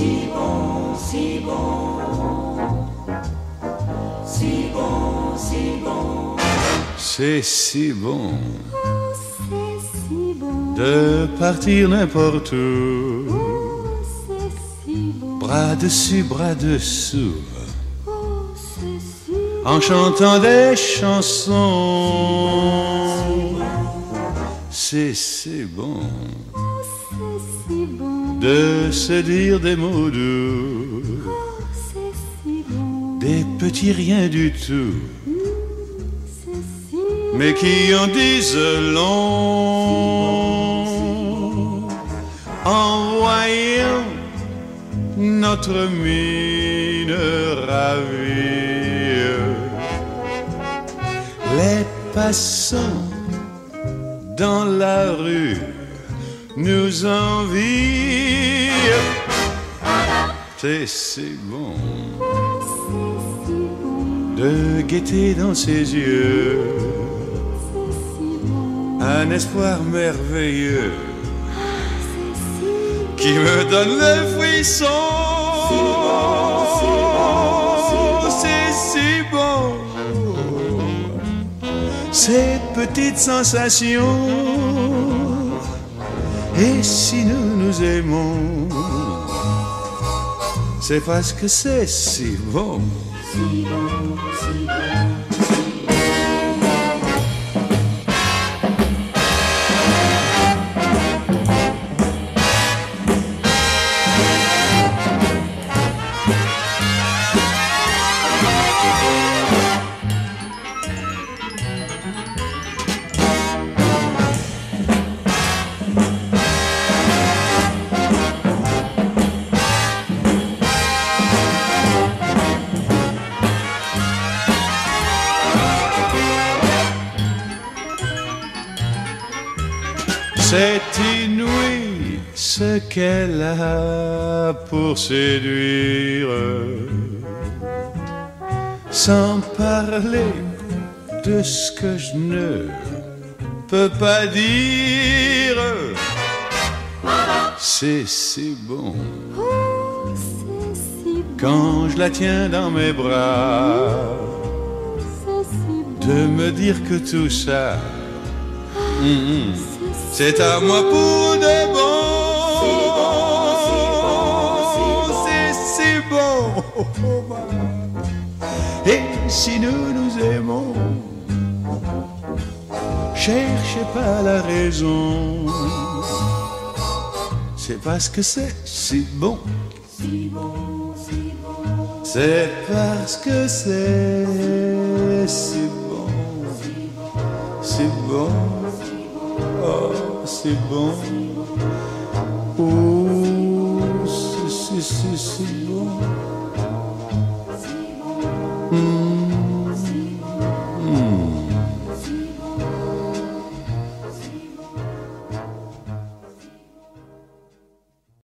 si bon, si bon, si bon, si bon. C'est si bon Oh, c'est si bon. de partir n'importe où. Oh, c'est si bon. Bras dessus, bras dessous, Oh, c'est si en chantant des chansons. C'est si bon Oh, c'est si bon. De se dire des mots doux, des petits riens du tout, mais qui en disent long? En voyant notre mine ravie, les passants dans la rue nous envient. C'est si bon de guetter dans ses yeux un espoir merveilleux qui me donne le frisson. C'est si bon. Ces petites sensations. Et si nous nous aimons, c'est parce que c'est si bon. Si bon, si bon. C'est inouï ce qu'elle a pour séduire, sans parler de ce que je ne peux pas dire. C'est si bon quand je la tiens dans mes bras de me dire que tout ça, hum, hum, C'est c'est à moi pour de bon. C'est si bon. Et si nous nous aimons, cherchez pas la raison. C'est parce que c'est si bon. Si bon, si bon. C'est parce que c'est si bon. Si bon. Oh, c'est bon. Oh, c'est si, si, si bon. Hmm.